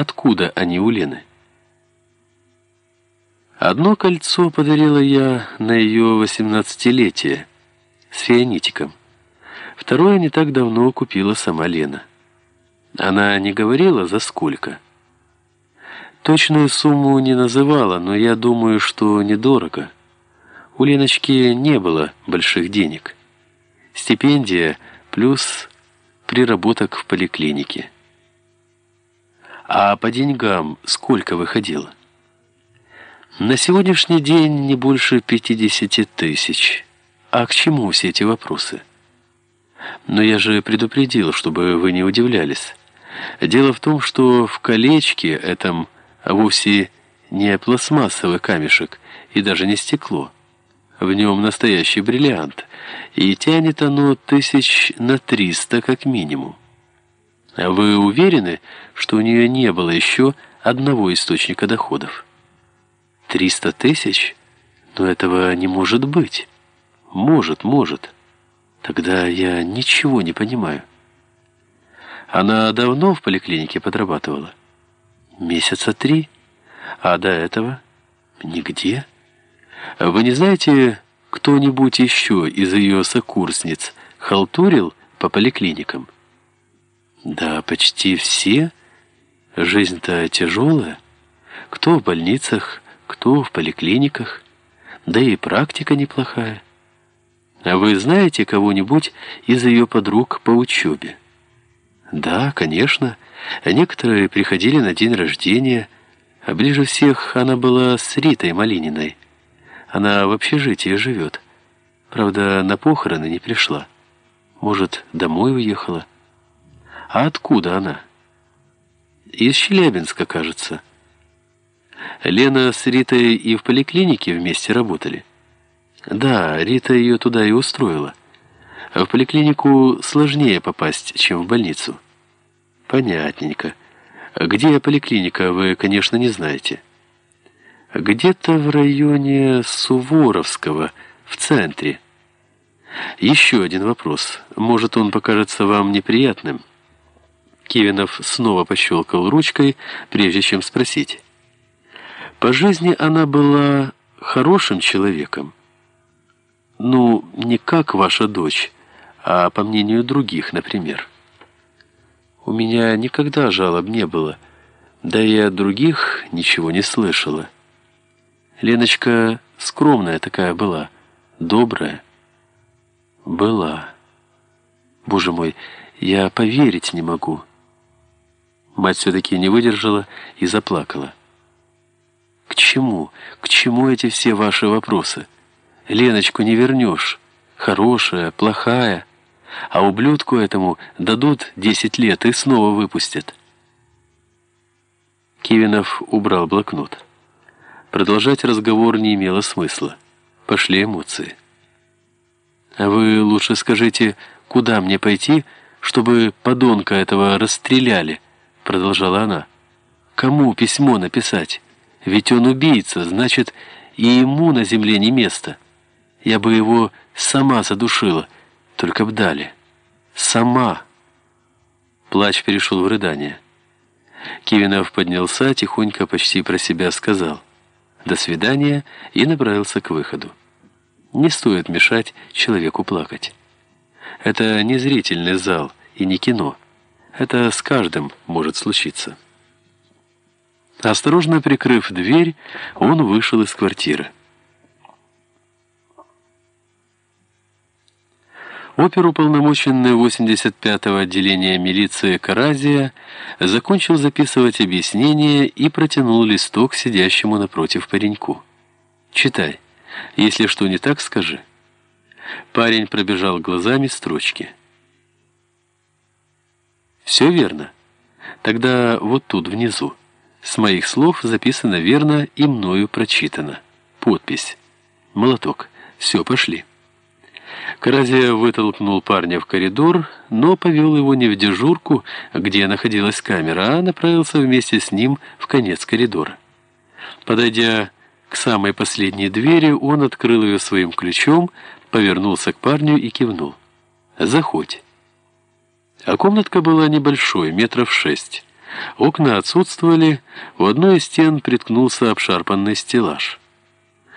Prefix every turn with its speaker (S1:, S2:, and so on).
S1: откуда они у Лены. Одно кольцо подарила я на ее восемнадцатилетие с фианитиком. Второе не так давно купила сама Лена. Она не говорила, за сколько. Точную сумму не называла, но я думаю, что недорого. У Леночки не было больших денег. Стипендия плюс приработок в поликлинике. А по деньгам сколько выходило? На сегодняшний день не больше 50 тысяч. А к чему все эти вопросы? Но я же предупредил, чтобы вы не удивлялись. Дело в том, что в колечке этом вовсе не пластмассовый камешек и даже не стекло. В нем настоящий бриллиант, и тянет оно тысяч на триста как минимум. А вы уверены, что у нее не было еще одного источника доходов? Триста тысяч? Но этого не может быть. Может, может. Тогда я ничего не понимаю. Она давно в поликлинике подрабатывала? Месяца три. А до этого? Нигде. Вы не знаете, кто-нибудь еще из ее сокурсниц халтурил по поликлиникам? Да, почти все. Жизнь-то тяжелая. Кто в больницах, кто в поликлиниках. Да и практика неплохая. А вы знаете кого-нибудь из ее подруг по учебе? Да, конечно. Некоторые приходили на день рождения, а ближе всех она была с Ритой Малининой. Она в общежитии живет. Правда, на похороны не пришла. Может, домой уехала? А откуда она? Из Челябинска, кажется. Лена с Ритой и в поликлинике вместе работали. Да, Рита ее туда и устроила. В поликлинику сложнее попасть, чем в больницу. Понятненько. Где поликлиника, вы, конечно, не знаете. Где-то в районе Суворовского, в центре. Еще один вопрос. Может, он покажется вам неприятным? Кивинов снова пощелкал ручкой, прежде чем спросить. По жизни она была хорошим человеком. Ну, не как ваша дочь, а по мнению других, например. У меня никогда жалоб не было, да и от других ничего не слышала. Леночка скромная такая была, добрая. Была. Боже мой, я поверить не могу. Мать все-таки не выдержала и заплакала. К чему? К чему эти все ваши вопросы? Леночку не вернешь. Хорошая, плохая. А ублюдку этому дадут 10 лет и снова выпустят. Кивинов убрал блокнот. Продолжать разговор не имело смысла. Пошли эмоции. «А вы лучше скажите, куда мне пойти, чтобы подонка этого расстреляли?» Продолжала она. «Кому письмо написать? Ведь он убийца, значит, и ему на земле не место». Я бы его сама задушила, только б дали. Сама. Плач перешел в рыдание. Кивинов поднялся, тихонько, почти про себя сказал «До свидания» и направился к выходу. Не стоит мешать человеку плакать. Это не зрительный зал и не кино. Это с каждым может случиться. Осторожно прикрыв дверь, он вышел из квартиры. Оперуполномоченный 85-го отделения милиции Каразия закончил записывать объяснение и протянул листок сидящему напротив пареньку. «Читай. Если что не так, скажи». Парень пробежал глазами строчки. «Все верно. Тогда вот тут внизу. С моих слов записано верно и мною прочитано. Подпись. Молоток. Все, пошли». Каразия вытолкнул парня в коридор, но повел его не в дежурку, где находилась камера, а направился вместе с ним в конец коридора. Подойдя к самой последней двери, он открыл ее своим ключом, повернулся к парню и кивнул. «Заходь». А комнатка была небольшой, метров шесть. Окна отсутствовали, у одной из стен приткнулся обшарпанный стеллаж.